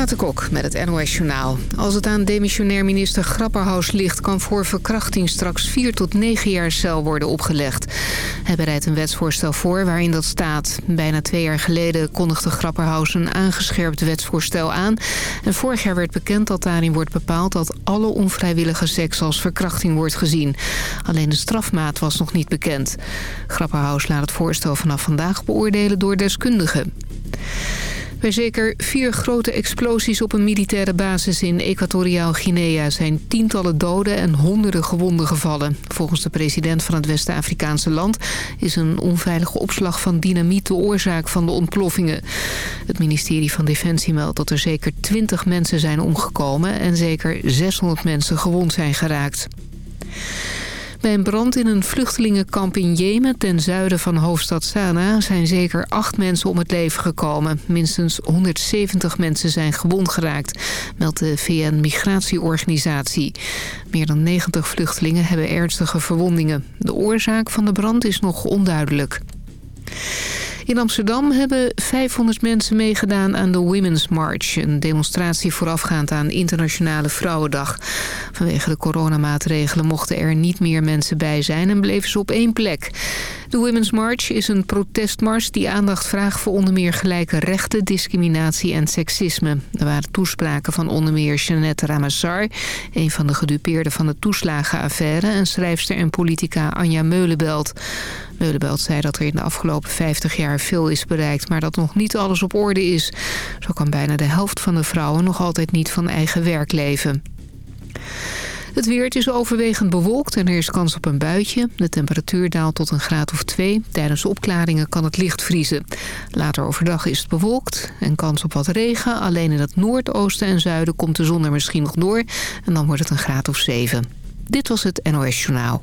Renate Kok met het NOS Journaal. Als het aan demissionair minister Grapperhaus ligt... kan voor verkrachting straks 4 tot 9 jaar cel worden opgelegd. Hij bereidt een wetsvoorstel voor waarin dat staat. Bijna twee jaar geleden kondigde Grapperhaus een aangescherpt wetsvoorstel aan. En vorig jaar werd bekend dat daarin wordt bepaald... dat alle onvrijwillige seks als verkrachting wordt gezien. Alleen de strafmaat was nog niet bekend. Grapperhaus laat het voorstel vanaf vandaag beoordelen door deskundigen. Bij zeker vier grote explosies op een militaire basis in Equatoriaal Guinea... zijn tientallen doden en honderden gewonden gevallen. Volgens de president van het West-Afrikaanse land... is een onveilige opslag van dynamiet de oorzaak van de ontploffingen. Het ministerie van Defensie meldt dat er zeker 20 mensen zijn omgekomen... en zeker 600 mensen gewond zijn geraakt. Bij een brand in een vluchtelingenkamp in Jemen ten zuiden van hoofdstad Sanaa zijn zeker acht mensen om het leven gekomen. Minstens 170 mensen zijn gewond geraakt, meldt de VN-migratieorganisatie. Meer dan 90 vluchtelingen hebben ernstige verwondingen. De oorzaak van de brand is nog onduidelijk. In Amsterdam hebben 500 mensen meegedaan aan de Women's March. Een demonstratie voorafgaand aan Internationale Vrouwendag. Vanwege de coronamaatregelen mochten er niet meer mensen bij zijn... en bleven ze op één plek. De Women's March is een protestmars die aandacht vraagt... voor onder meer gelijke rechten, discriminatie en seksisme. Er waren toespraken van onder meer Jeannette Ramassar... een van de gedupeerden van de toeslagenaffaire... en schrijfster en politica Anja Meulenbelt. Meulenbelt zei dat er in de afgelopen 50 jaar veel is bereikt... maar dat nog niet alles op orde is. Zo kan bijna de helft van de vrouwen nog altijd niet van eigen werk leven. Het weer is overwegend bewolkt en er is kans op een buitje. De temperatuur daalt tot een graad of 2. Tijdens opklaringen kan het licht vriezen. Later overdag is het bewolkt en kans op wat regen. Alleen in het noordoosten en zuiden komt de zon er misschien nog door. En dan wordt het een graad of 7. Dit was het NOS Journaal.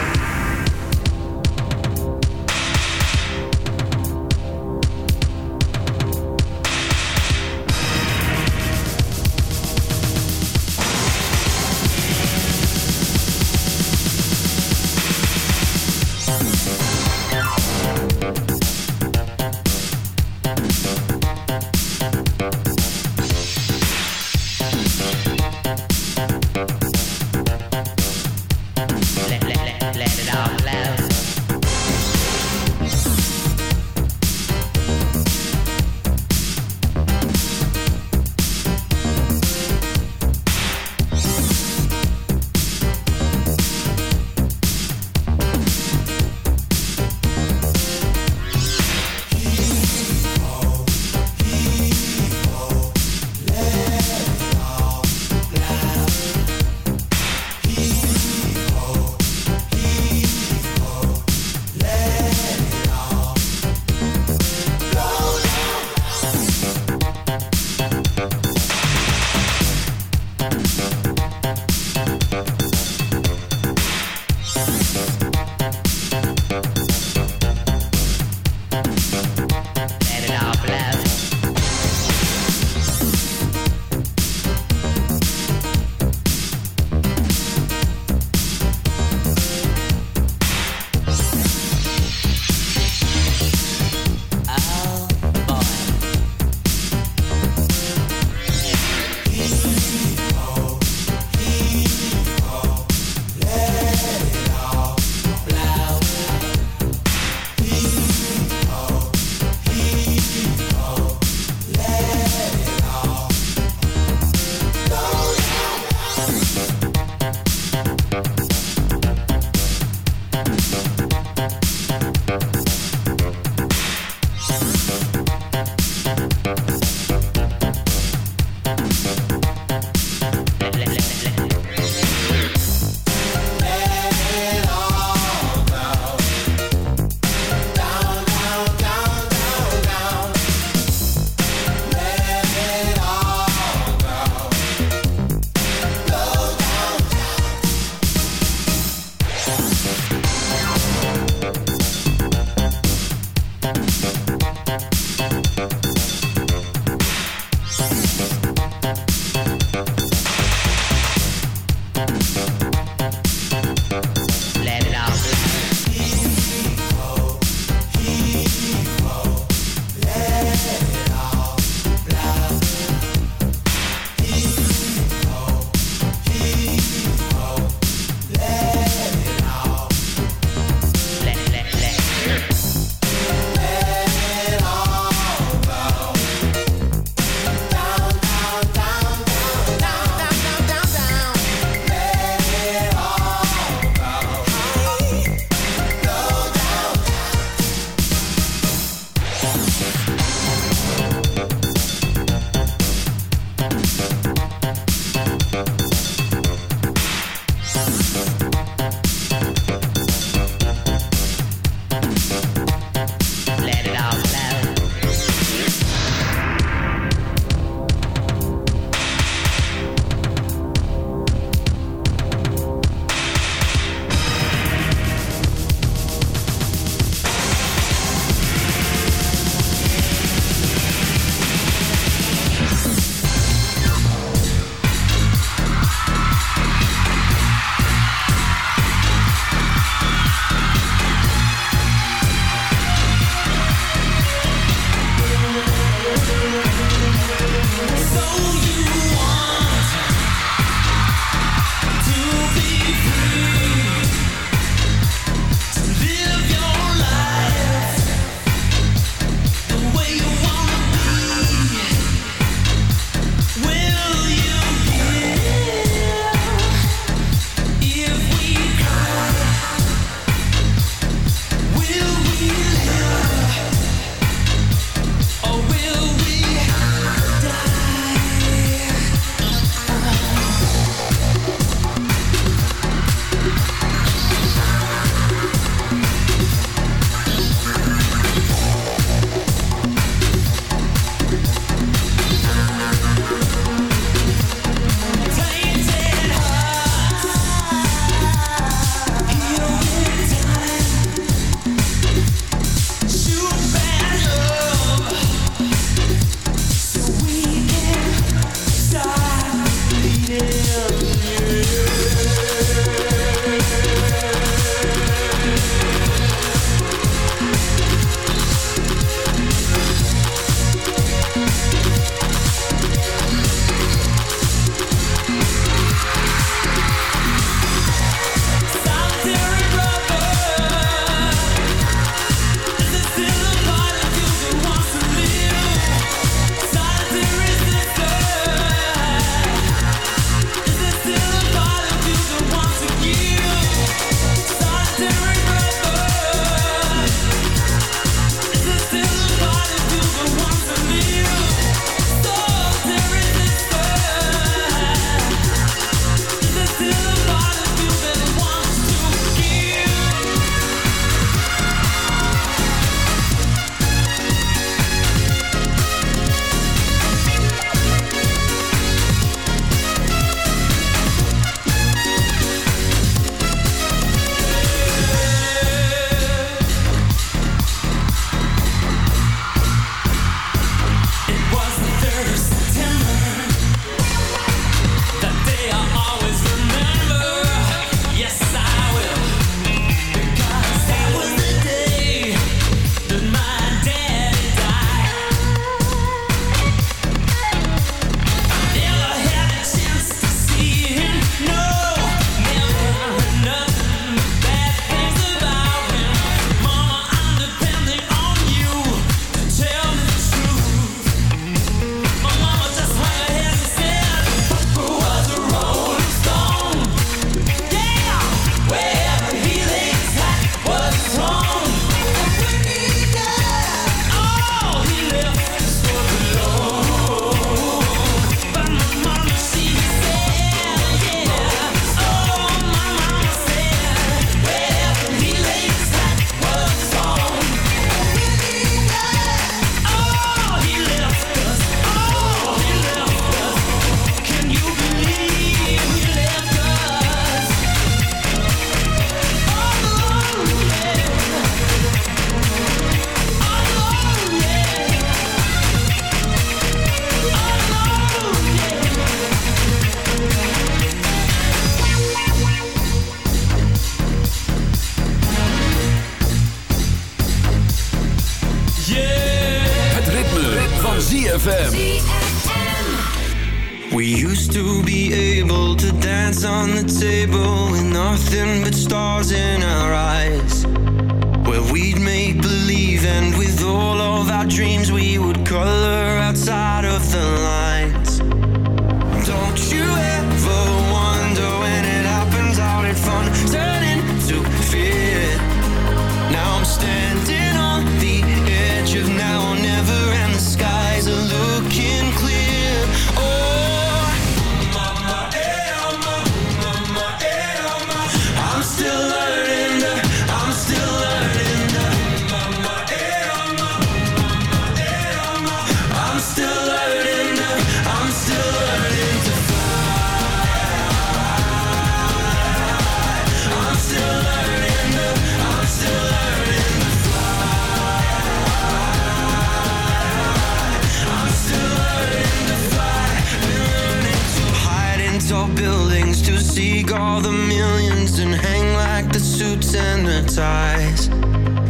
the suits and the ties.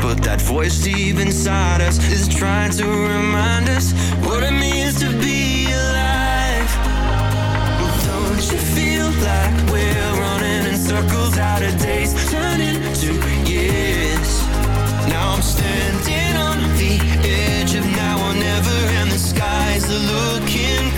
But that voice deep inside us is trying to remind us what it means to be alive. Well, don't you feel like we're running in circles out of days, turning to years? Now I'm standing on the edge of now or never, and the skies are looking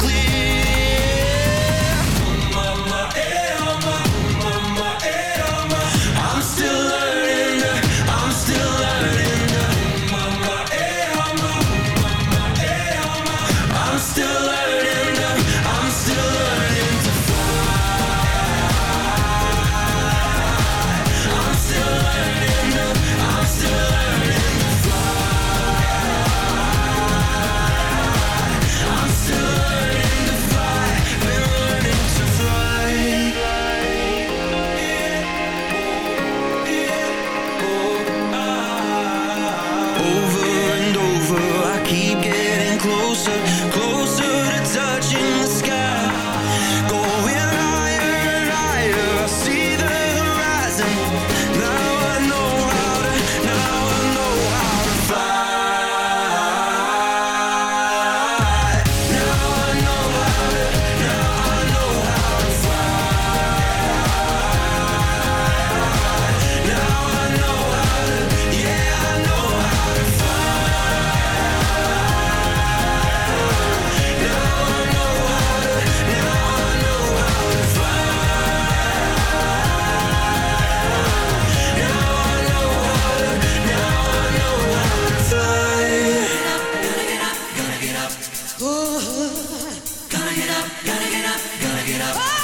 get up. Gonna get up, gonna get up, gonna get up. Oh!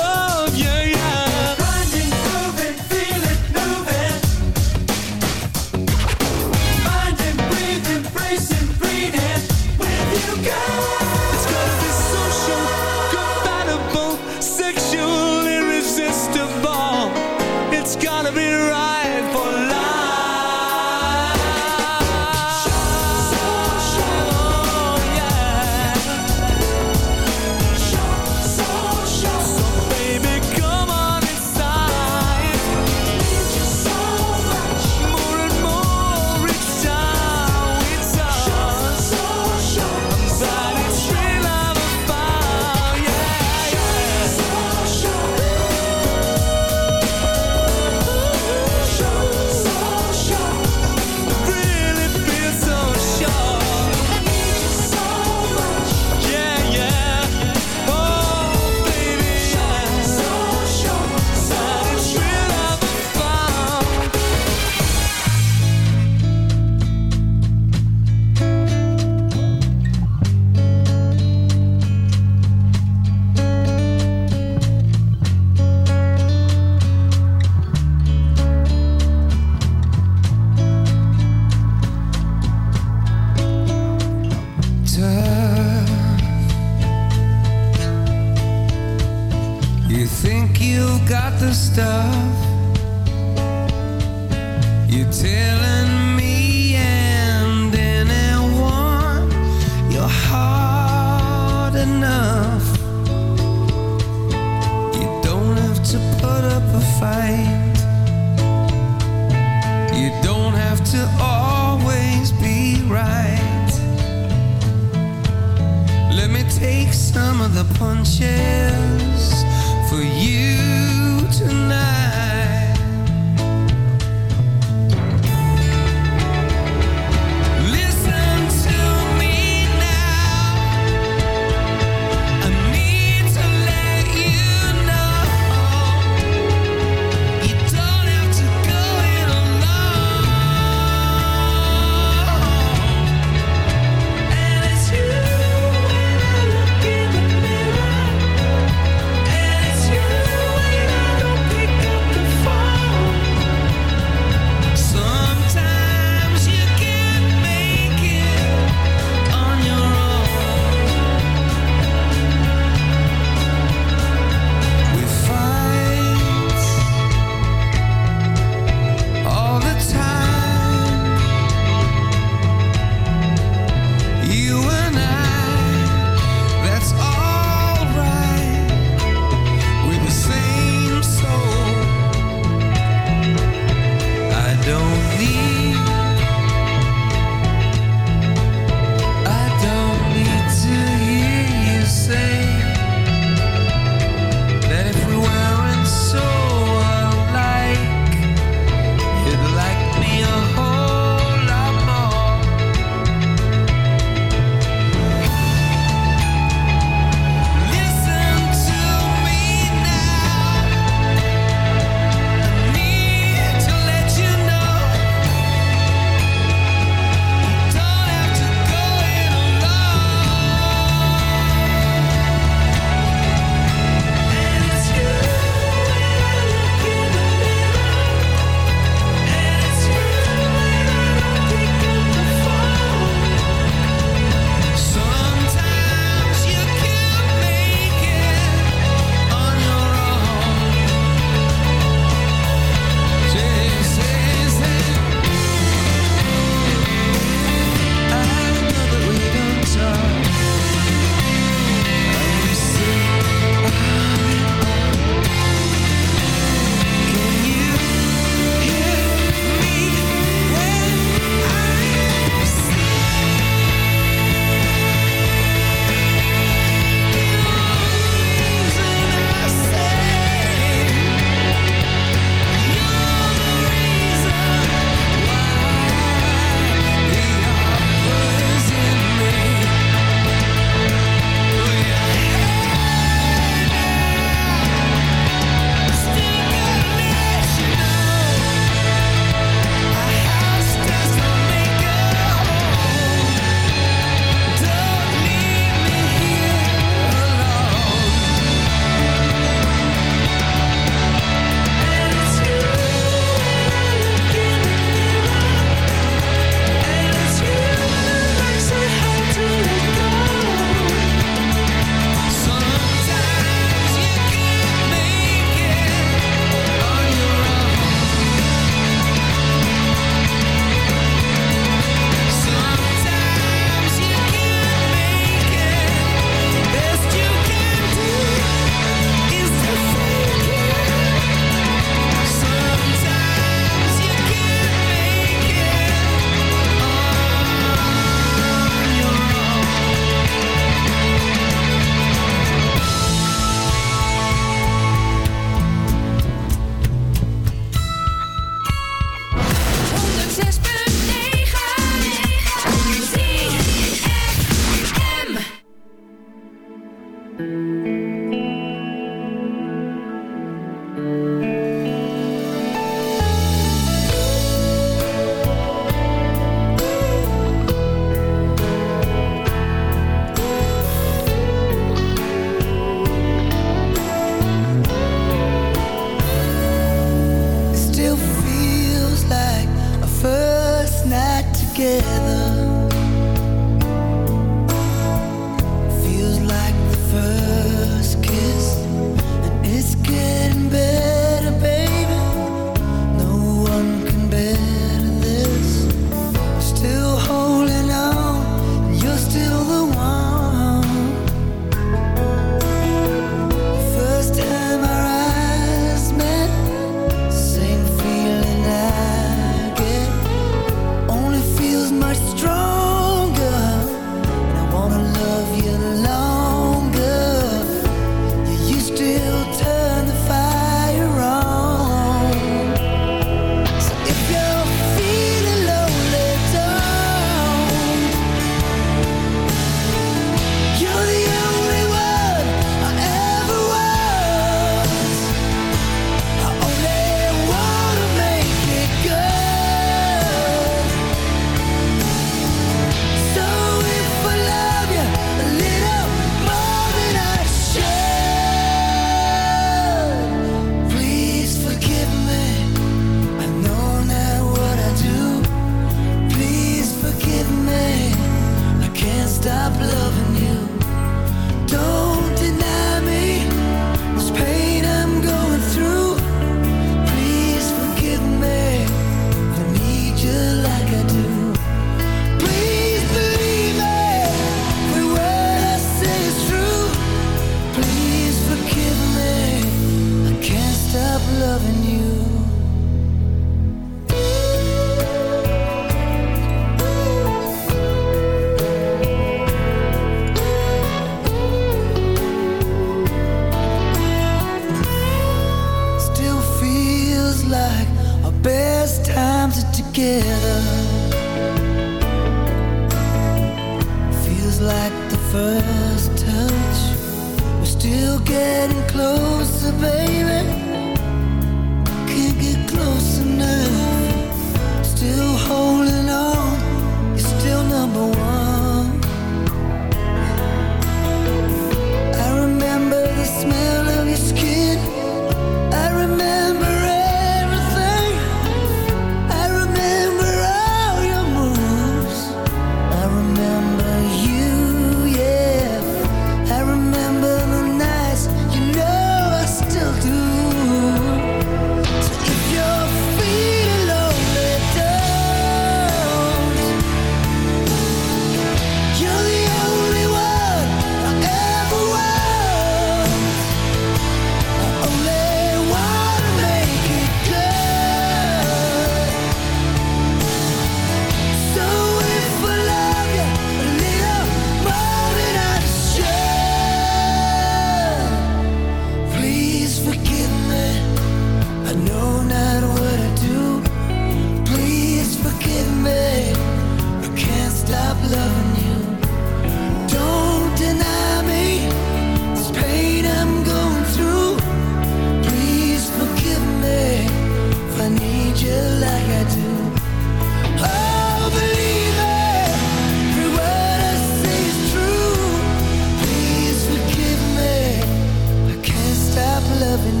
loving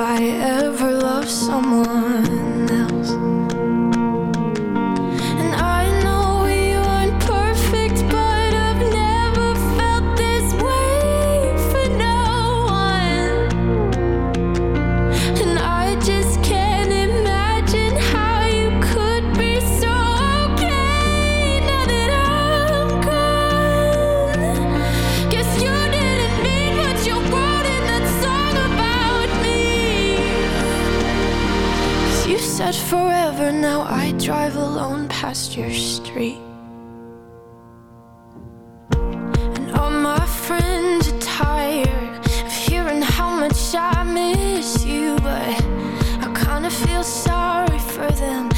I ever love someone. and now I drive alone past your street. And all my friends are tired of hearing how much I miss you, but I kinda feel sorry for them.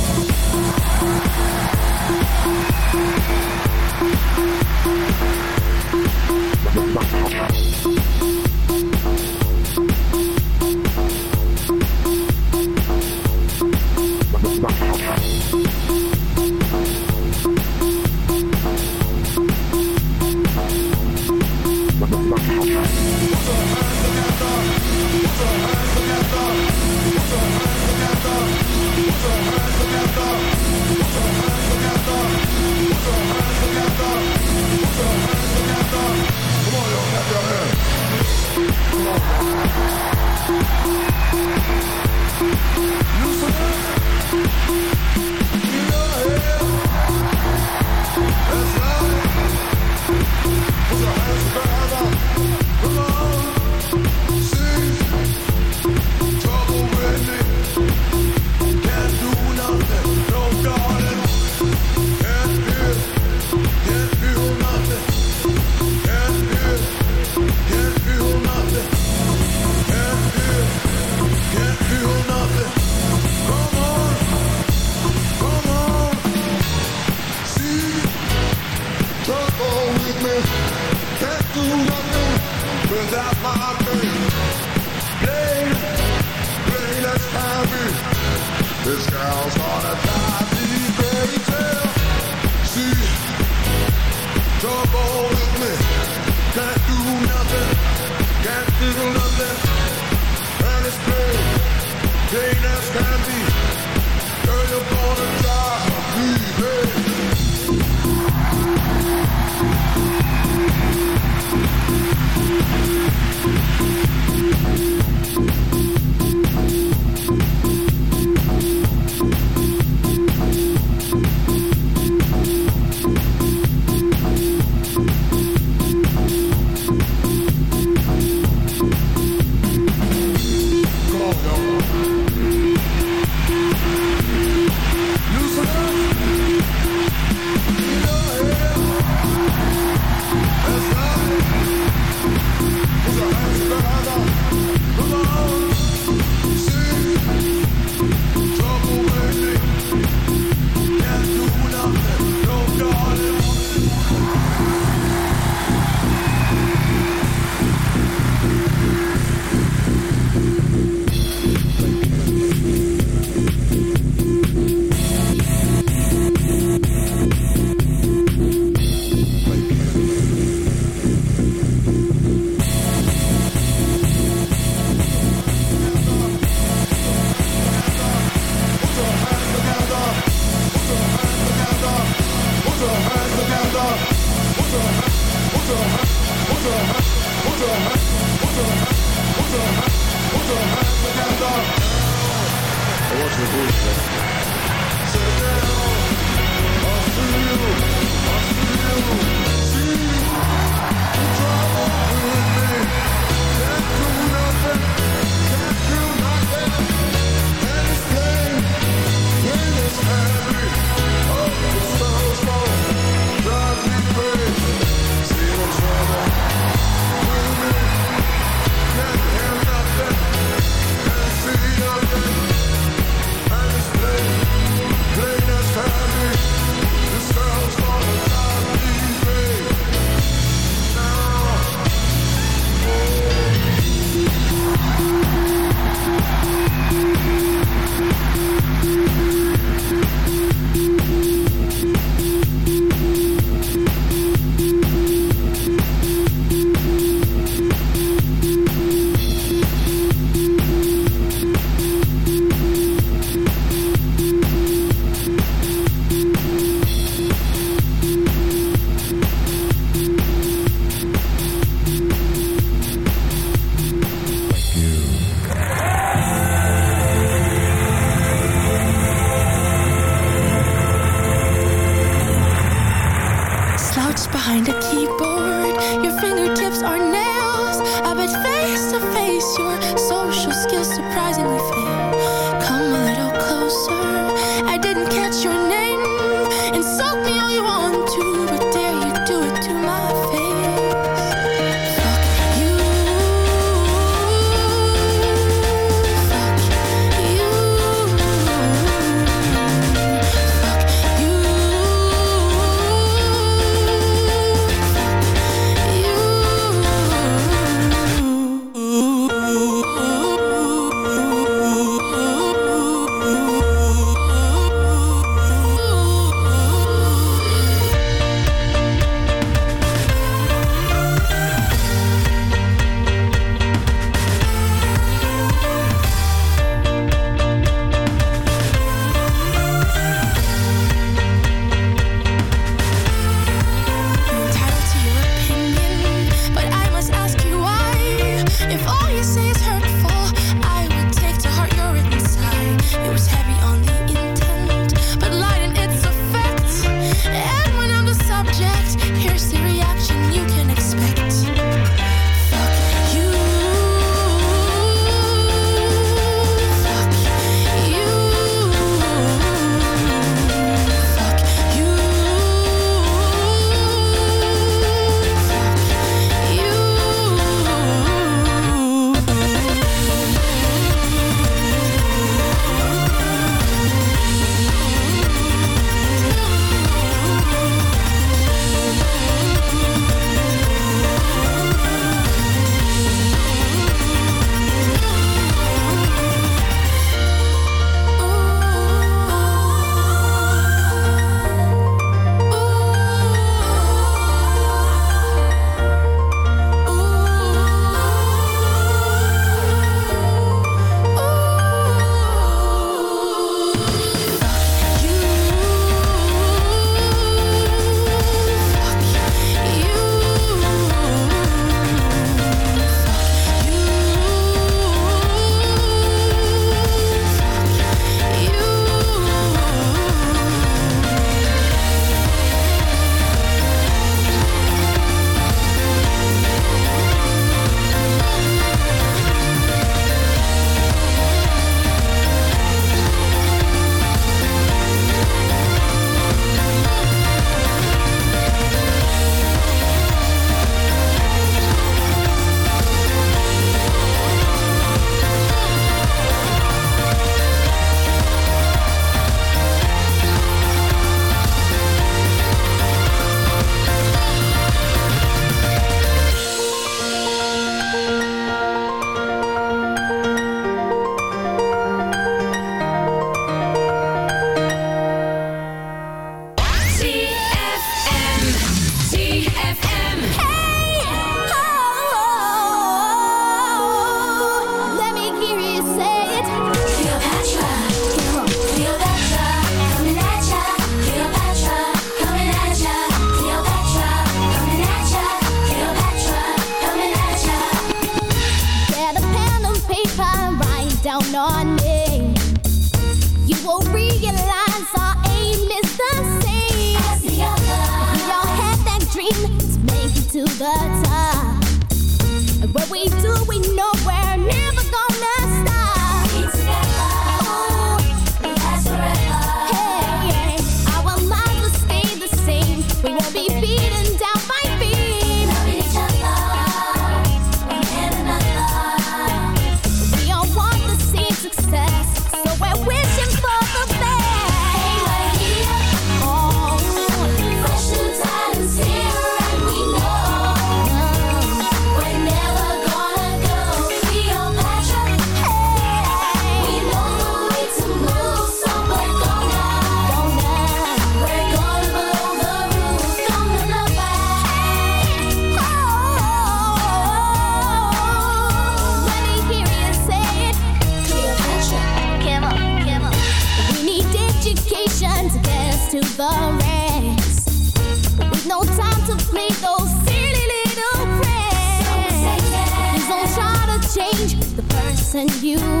The same.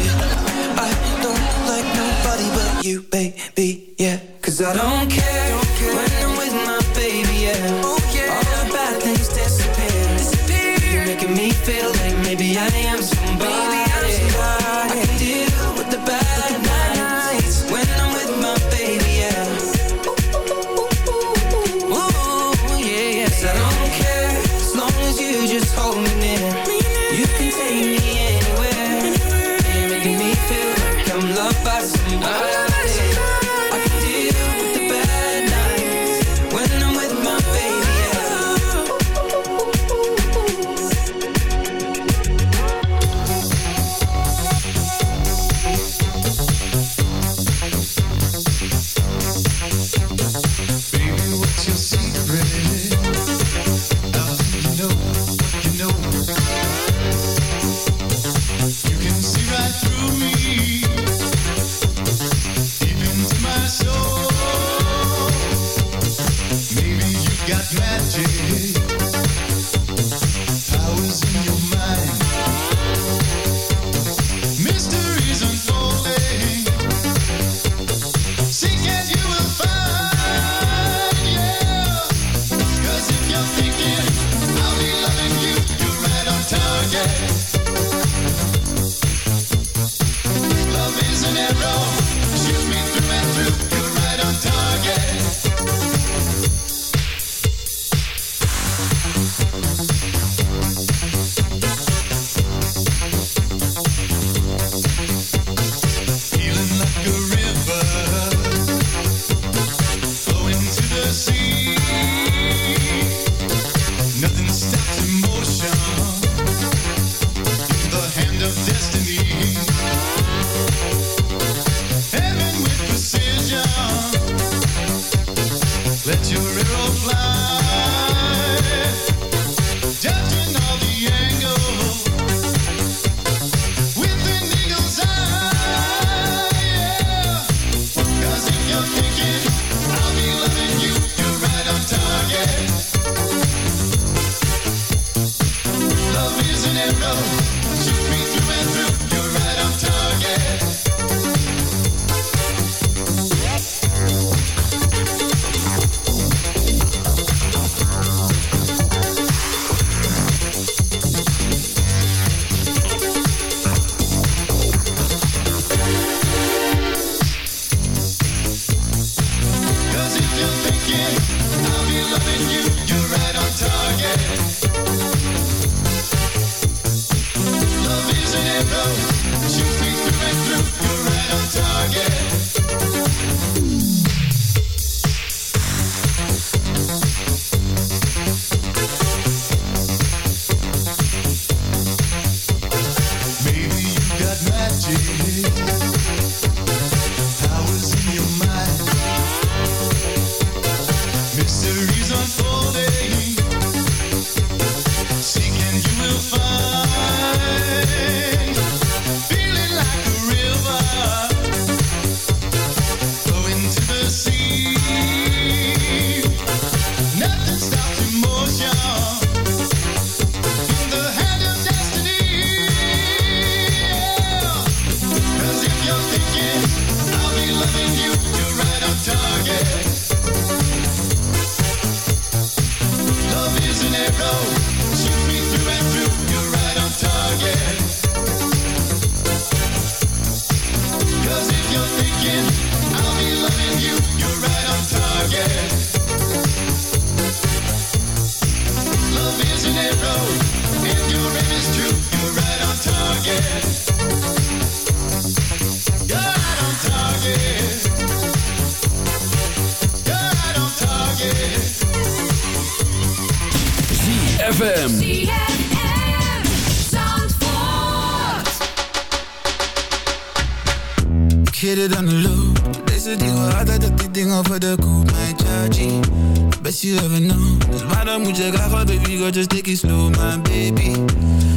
Best you ever know. Dus waarom moet je graag baby girl, just take it slow, my baby.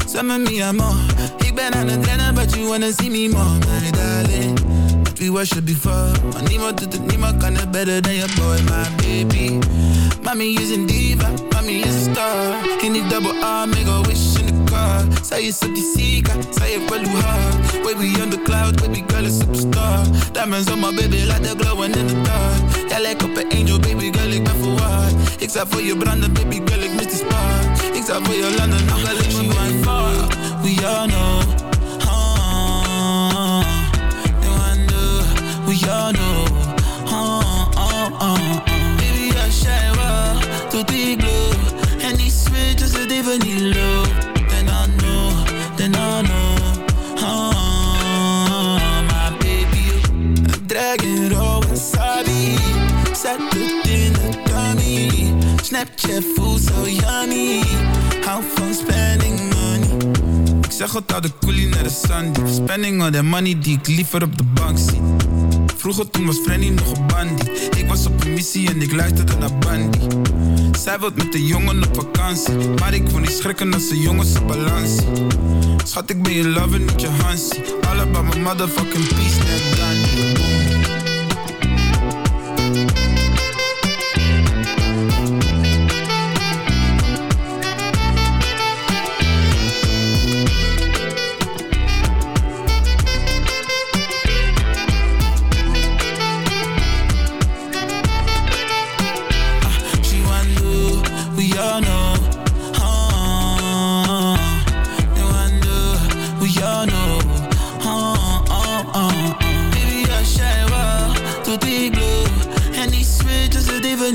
Some of me I'm on. Ik ben aan het rennen, but you wanna see me more, my darling. But we were worship before. Maar niemand doet het, niemand kan het better than your boy, my baby. Mommy is een diva, mommy is a star. In die double R, make a wish. Zij is op die zieka, zij heeft wel hoe hard. Baby on the cloud, baby girl is superstar. Diamonds on my baby, like they're glowing in the dark. Jij lijkt op een angel, baby girl, ik ben verwaard. Ik zou voor je branden, baby girl, ik mis die spark. Ik zou voor je landen, wel ik me bij far. We all know. You we all know. Ah, ah, ah. Baby, I shine well, tot die glow. En die switch is het even. I'm dragging raw wasabi. Zet het in de tummy. Snapchat voelt zo yummy. Hou van spending money. Ik zeg het de coolie naar de Sandy. Spending all that money die ik liever op de bank zie. Vroeger toen was Frenny nog een bandie. Ik was op een missie en ik luisterde naar Bandy. Zij wilt met de jongen op vakantie. Maar ik wil niet schrikken als de jongens op balans. Schat, ik ben je lover, niet je Hansie. All about my motherfucking peace, net do, we all know. Ah, ah, ah, ah. Baby, I shine well, to the glow. And these switches are even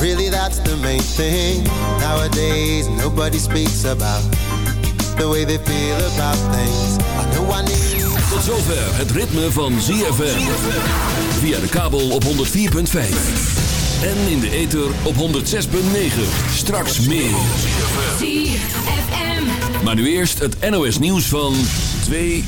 Really, that's the main thing. Nowadays, nobody speaks about the way they feel about things. I know I need. Tot zover het ritme van ZFM. Via de kabel op 104.5. En in de ether op 106.9. Straks meer. ZFM. Maar nu eerst het NOS nieuws van 2